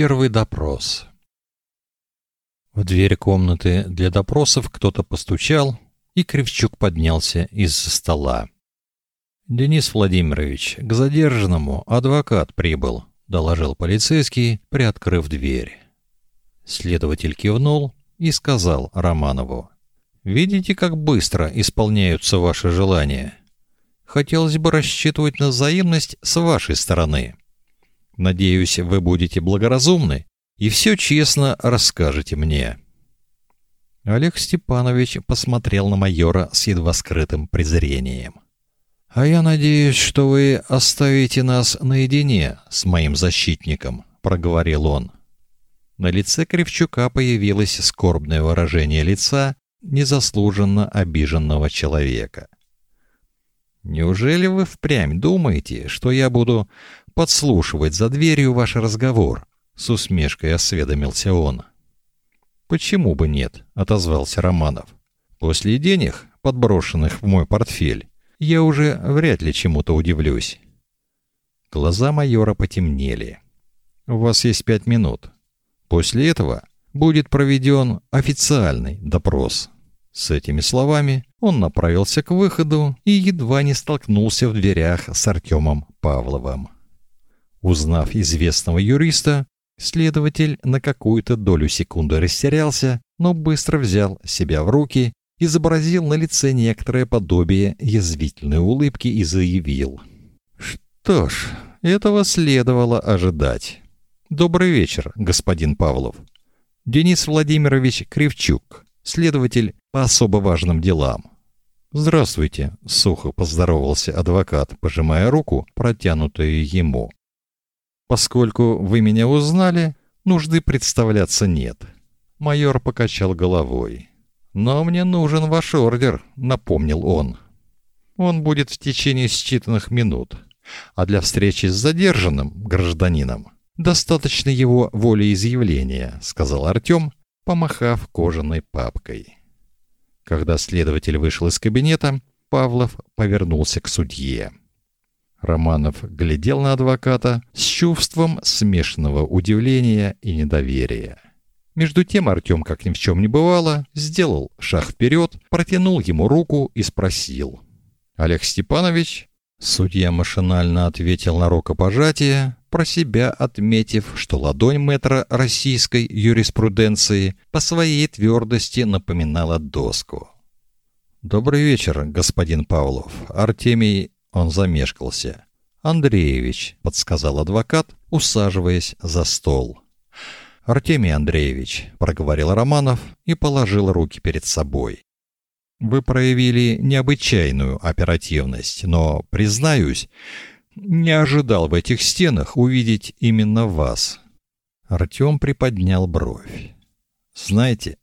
Первый допрос. В дверь комнаты для допросов кто-то постучал, и Кривчук поднялся из-за стола. Денис Владимирович, к задержанному адвокат прибыл, доложил полицейский, приоткрыв дверь. Следователь кивнул и сказал Романову: "Видите, как быстро исполняются ваши желания. Хотелось бы рассчитывать на взаимность с вашей стороны. Надеюсь, вы будете благоразумны и все честно расскажете мне". Олег Степанович посмотрел на майора с едва скрытым презрением. А я надеюсь, что вы оставите нас наедине с моим защитником, проговорил он. На лице Кривчука появилось скорбное выражение лица незаслуженно обиженного человека. Неужели вы впрямь думаете, что я буду подслушивать за дверью ваш разговор? С усмешкой осведомился он. Почему бы нет? отозвался Романов. После денег, подброшенных в мой портфель, я уже вряд ли чему-то удивлюсь. Глаза майора потемнели. У вас есть пять минут. После этого будет проведен официальный допрос. С этими словами он направился к выходу и едва не столкнулся в дверях с Артемом Павловым. Узнав известного юриста, следователь на какую-то долю секунды растерялся, но быстро взял себя в руки изобразил на лице некоторое подобие язвительной улыбки и заявил: "Что ж, этого следовало ожидать. Добрый вечер, господин Павлов. Денис Владимирович Кривчук, следователь по особо важным делам. Здравствуйте, сухо поздоровался адвокат, пожимая руку, протянутую ему. Поскольку вы меня узнали, нужды представляться нет. Майор покачал головой. «Но мне нужен ваш ордер», — напомнил он. «Он будет в течение считанных минут, а для встречи с задержанным гражданином достаточно его волеизъявления», — сказал Артем, помахав кожаной папкой. Когда следователь вышел из кабинета, Павлов повернулся к судье. Романов глядел на адвоката с чувством смешанного удивления и недоверия. Между тем Артем, как ни в чем не бывало, сделал шаг вперед, протянул ему руку и спросил. «Олег Степанович?» Судья машинально ответил на рукопожатие, про себя отметив, что ладонь метра российской юриспруденции по своей твердости напоминала доску. «Добрый вечер, господин Павлов. Артемий...» Он замешкался. «Андреевич», — подсказал адвокат, усаживаясь за стол. Артемий Андреевич, проговорил Романов и положил руки перед собой. Вы проявили необычайную оперативность, но, признаюсь, не ожидал в этих стенах увидеть именно вас. Артем приподнял бровь. Знаете,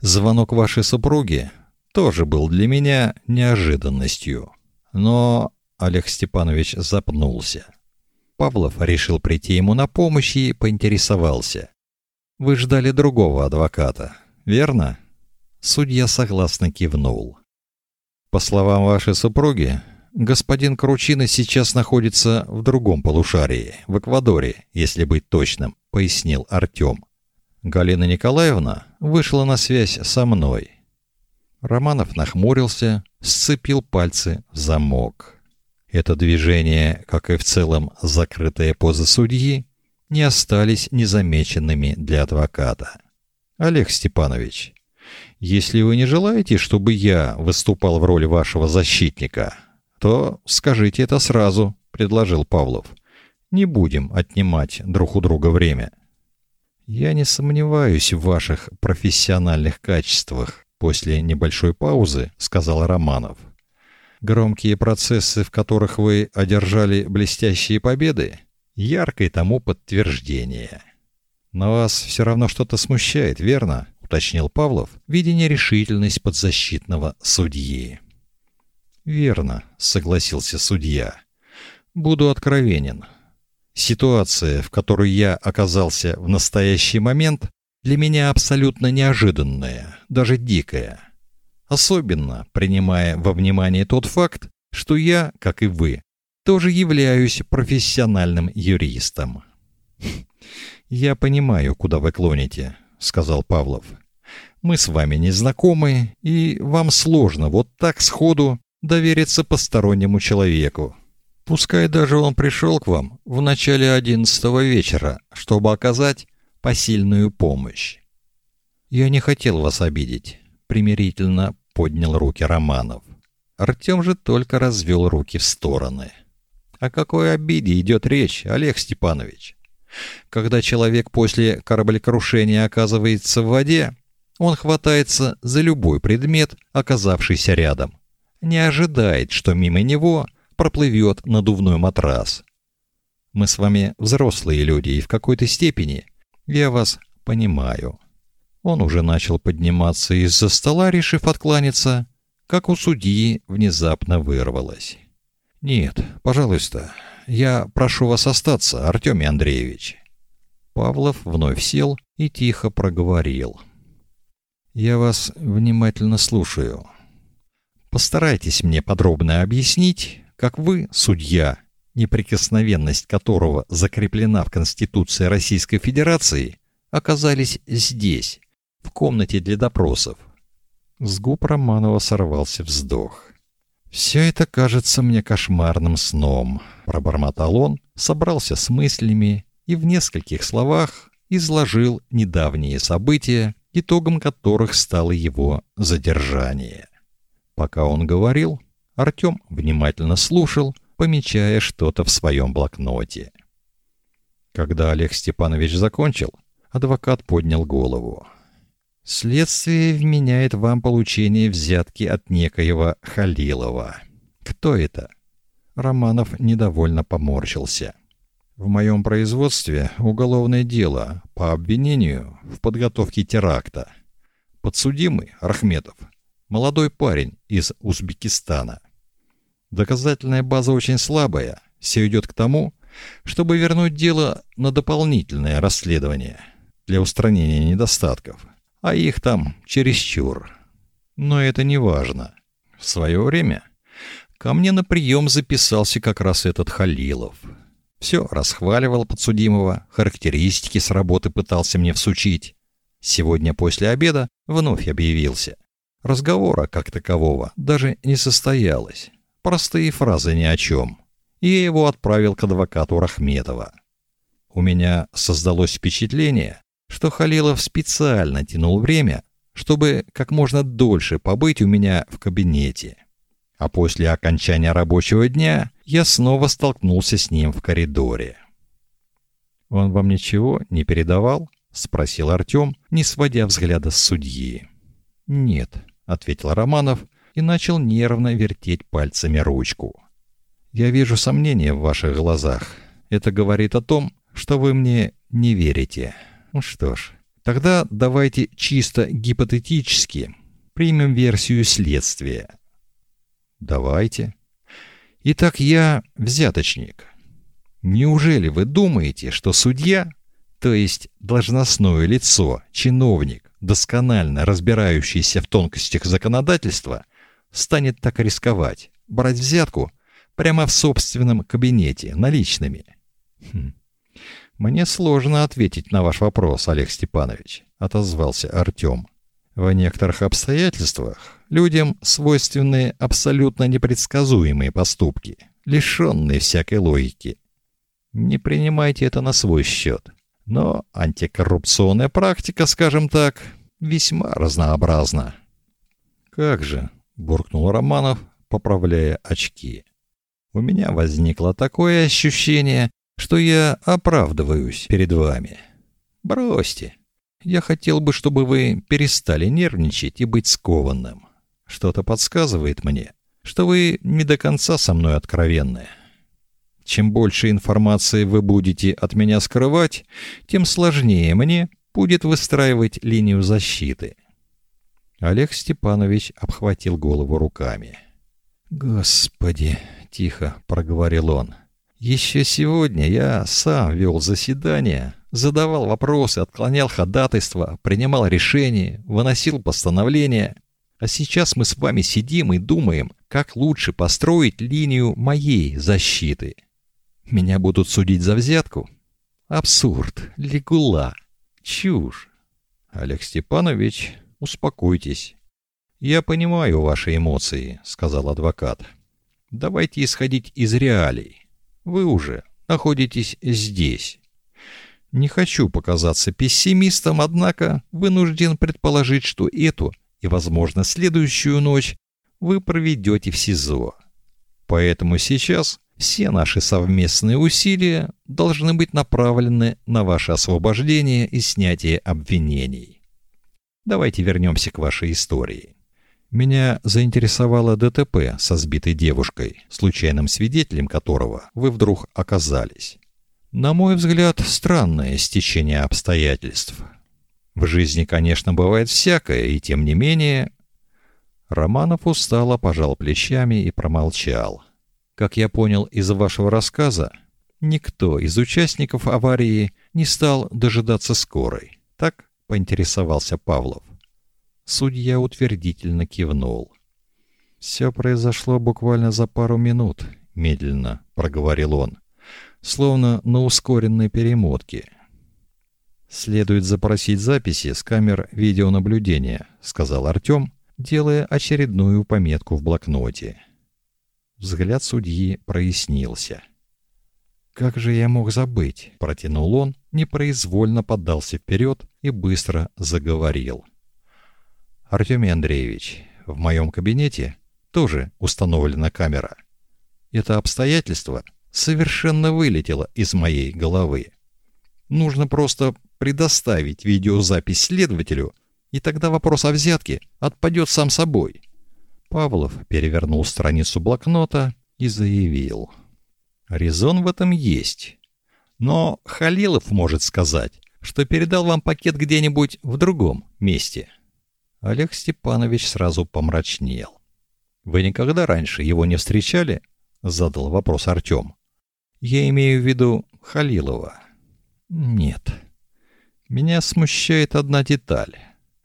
звонок вашей супруги тоже был для меня неожиданностью. Но Олег Степанович запнулся. Павлов решил прийти ему на помощь и поинтересовался: вы ждали другого адвоката, верно? Судья согласно кивнул. По словам вашей супруги, господин Кручина сейчас находится в другом полушарии, в Эквадоре, если быть точным, пояснил Артем. Галина Николаевна вышла на связь со мной. Романов нахмурился, сцепил пальцы в замок. Это движение, как и в целом закрытая поза судьи, не остались незамеченными для адвоката. Олег Степанович, если вы не желаете, чтобы я выступал в роли вашего защитника, то скажите это сразу, предложил Павлов. Не будем отнимать друг у друга время. Я не сомневаюсь в ваших профессиональных качествах, после небольшой паузы сказал Романов. Громкие процессы, в которых вы одержали блестящие победы, яркое тому подтверждение. Но вас все равно что-то смущает, верно? уточнил Павлов, видя нерешительность подзащитного судьи. Верно, согласился судья. Буду откровенен. Ситуация, в которой я оказался в настоящий момент, для меня абсолютно неожиданная, даже дикая. Особенно принимая во внимание тот факт, что я, как и вы, тоже являюсь профессиональным юристом. Я понимаю, куда вы клоните, сказал Павлов. Мы с вами не знакомы, и вам сложно вот так сходу довериться постороннему человеку. Пускай даже он пришел к вам в начале одиннадцатого вечера, чтобы оказать посильную помощь. Я не хотел вас обидеть, примирительно поднял руки Романов. Артем же только развел руки в стороны. О какой обиде идет речь, Олег Степанович? Когда человек после кораблекрушения оказывается в воде, он хватается за любой предмет, оказавшийся рядом. Не ожидает, что мимо него проплывет надувной матрас. Мы с вами взрослые люди, и в какой-то степени я вас понимаю. Он уже начал подниматься из-за стола, решив откланяться, как у судьи внезапно вырвалось. «Нет, пожалуйста, я прошу вас остаться, Артемий Андреевич». Павлов вновь сел и тихо проговорил. «Я вас внимательно слушаю. Постарайтесь мне подробно объяснить, как вы, судья, неприкосновенность которого закреплена в Конституции Российской Федерации, оказались здесь, в комнате для допросов. С губ Романова сорвался вздох. «Все это кажется мне кошмарным сном», — пробормотал он, собрался с мыслями и в нескольких словах изложил недавние события, итогом которых стало его задержание. Пока он говорил, Артем внимательно слушал, помечая что-то в своем блокноте. Когда Олег Степанович закончил, адвокат поднял голову. Следствие вменяет вам получение взятки от некоего Халилова. Кто это? Романов недовольно поморщился. В моем производстве уголовное дело по обвинению в подготовке теракта. Подсудимый Рахметов, молодой парень из Узбекистана. Доказательная база очень слабая. Все идет к тому, чтобы вернуть дело на дополнительное расследование для устранения недостатков а их там чересчур. Но это не важно. В свое время ко мне на прием записался как раз этот Халилов. Все расхваливал подсудимого, характеристики с работы пытался мне всучить. Сегодня после обеда вновь объявился. Разговора как такового даже не состоялось. Простые фразы ни о чем. И я его отправил к адвокату Рахметова. У меня создалось впечатление, что Халилов специально тянул время, чтобы как можно дольше побыть у меня в кабинете. А после окончания рабочего дня я снова столкнулся с ним в коридоре. «Он вам ничего не передавал?» — спросил Артем, не сводя взгляда с судьи. «Нет», — ответил Романов и начал нервно вертеть пальцами ручку. «Я вижу сомнения в ваших глазах. Это говорит о том, что вы мне не верите». Ну что ж, тогда давайте чисто гипотетически примем версию следствия. Давайте. Итак, я взяточник. Неужели вы думаете, что судья, то есть должностное лицо, чиновник, досконально разбирающийся в тонкостях законодательства, станет так рисковать, брать взятку прямо в собственном кабинете, наличными? Хм. Мне сложно ответить на ваш вопрос, Олег Степанович, отозвался Артем. В некоторых обстоятельствах людям свойственны абсолютно непредсказуемые поступки, лишенные всякой логики. Не принимайте это на свой счет. Но антикоррупционная практика, скажем так, весьма разнообразна. Как же, буркнул Романов, поправляя очки. У меня возникло такое ощущение, что я оправдываюсь перед вами. Бросьте. Я хотел бы, чтобы вы перестали нервничать и быть скованным. Что-то подсказывает мне, что вы не до конца со мной откровенны. Чем больше информации вы будете от меня скрывать, тем сложнее мне будет выстраивать линию защиты. Олег Степанович обхватил голову руками. Господи, тихо проговорил он. Еще сегодня я сам вел заседания, задавал вопросы, отклонял ходатайства, принимал решения, выносил постановления. А сейчас мы с вами сидим и думаем, как лучше построить линию моей защиты. Меня будут судить за взятку? Абсурд, легула, чушь. Олег Степанович, успокойтесь. Я понимаю ваши эмоции, сказал адвокат. Давайте исходить из реалий. Вы уже находитесь здесь. Не хочу показаться пессимистом, однако вынужден предположить, что эту и, возможно, следующую ночь вы проведете в СИЗО. Поэтому сейчас все наши совместные усилия должны быть направлены на ваше освобождение и снятие обвинений. Давайте вернемся к вашей истории. Меня заинтересовало ДТП со сбитой девушкой, случайным свидетелем которого вы вдруг оказались. На мой взгляд, странное стечение обстоятельств. В жизни, конечно, бывает всякое, и тем не менее... Романов устало пожал плечами и промолчал. Как я понял из вашего рассказа, никто из участников аварии не стал дожидаться скорой. Так поинтересовался Павлов. Судья утвердительно кивнул. Все произошло буквально за пару минут, медленно проговорил он, словно на ускоренной перемотке. Следует запросить записи с камер видеонаблюдения, сказал Артём, делая очередную пометку в блокноте. Взгляд судьи прояснился. Как же я мог забыть, протянул он, непроизвольно поддался вперед и быстро заговорил. Артемий Андреевич, в моем кабинете тоже установлена камера. Это обстоятельство совершенно вылетело из моей головы. Нужно просто предоставить видеозапись следователю, и тогда вопрос о взятке отпадет сам собой. Павлов перевернул страницу блокнота и заявил: "Резон в этом есть. Но Халилов может сказать, что передал вам пакет где-нибудь в другом месте". Олег Степанович сразу помрачнел. Вы никогда раньше его не встречали? задал вопрос Артём. Я имею в виду Халилова. Нет. Меня смущает одна деталь.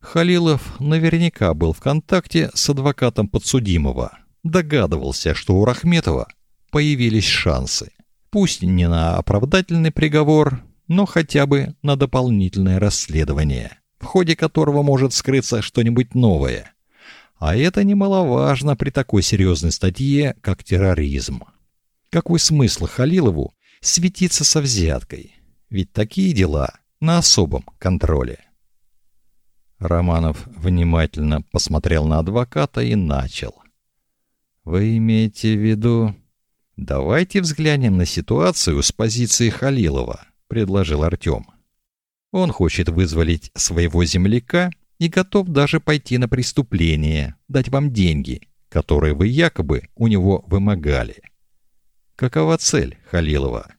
Халилов наверняка был в контакте с адвокатом подсудимого. Догадывался, что у Рахметова появились шансы. Пусть не на оправдательный приговор, но хотя бы на дополнительное расследование в ходе которого может скрыться что-нибудь новое. А это немаловажно при такой серьезной статье, как терроризм. Какой смысл Халилову светиться со взяткой? Ведь такие дела на особом контроле. Романов внимательно посмотрел на адвоката и начал. Вы имеете в виду Давайте взглянем на ситуацию с позиции Халилова, предложил Артём. Он хочет вызволить своего земляка и готов даже пойти на преступление, дать вам деньги, которые вы якобы у него вымогали. Какова цель Халилова?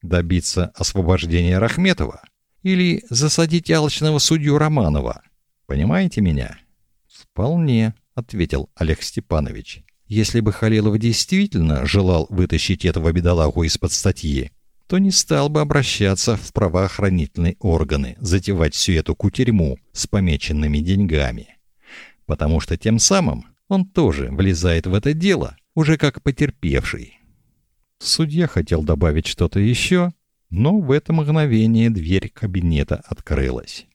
Добиться освобождения Рахметова или засадить алчного судью Романова? Понимаете меня? Вполне, ответил Олег Степанович. Если бы Халилов действительно желал вытащить этого бедолагу из-под статьи, то не стал бы обращаться в правоохранительные органы, затевать всю эту кутерьму с помеченными деньгами. Потому что тем самым он тоже влезает в это дело, уже как потерпевший. Судья хотел добавить что-то еще, но в это мгновение дверь кабинета открылась.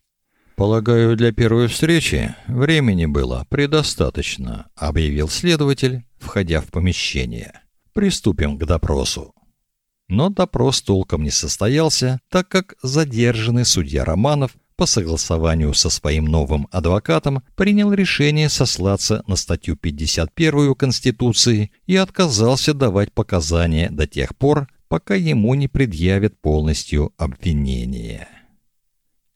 «Полагаю, для первой встречи времени было предостаточно», — объявил следователь, входя в помещение. «Приступим к допросу». Но допрос толком не состоялся, так как задержанный судья Романов по согласованию со своим новым адвокатом принял решение сослаться на статью 51 Конституции и отказался давать показания до тех пор, пока ему не предъявят полностью обвинение.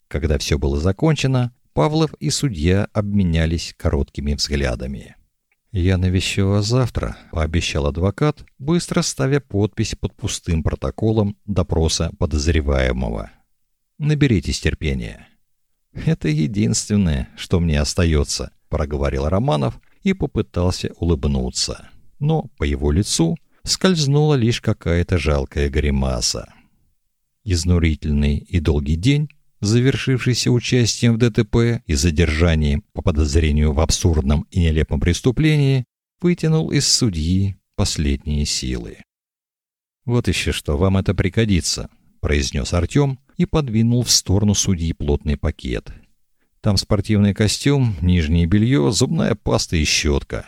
Когда все было закончено, Павлов и судья обменялись короткими взглядами. «Я навещу вас завтра», — пообещал адвокат, быстро ставя подпись под пустым протоколом допроса подозреваемого. «Наберитесь терпения». «Это единственное, что мне остается», — проговорил Романов и попытался улыбнуться. Но по его лицу скользнула лишь какая-то жалкая гримаса. Изнурительный и долгий день завершившийся участием в ДТП и задержанием по подозрению в абсурдном и нелепом преступлении, вытянул из судьи последние силы. Вот еще что, вам это пригодится, произнес Артем и подвинул в сторону судьи плотный пакет. Там спортивный костюм, нижнее белье, зубная паста и щетка.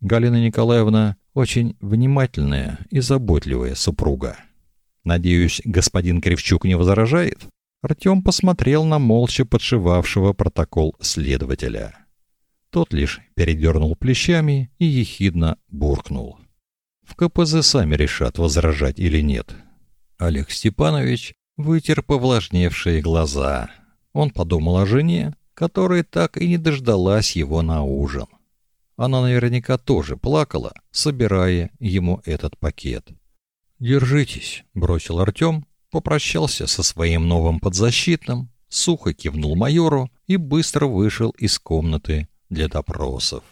Галина Николаевна очень внимательная и заботливая супруга. Надеюсь, господин Кривчук не возражает? Артем посмотрел на молча подшивавшего протокол следователя. Тот лишь передернул плечами и ехидно буркнул. В КПЗ сами решат, возражать или нет. Олег Степанович вытер повлажневшие глаза. Он подумал о жене, которая так и не дождалась его на ужин. Она наверняка тоже плакала, собирая ему этот пакет. «Держитесь», — бросил Артем, попрощался со своим новым подзащитным, сухо кивнул майору и быстро вышел из комнаты для допросов.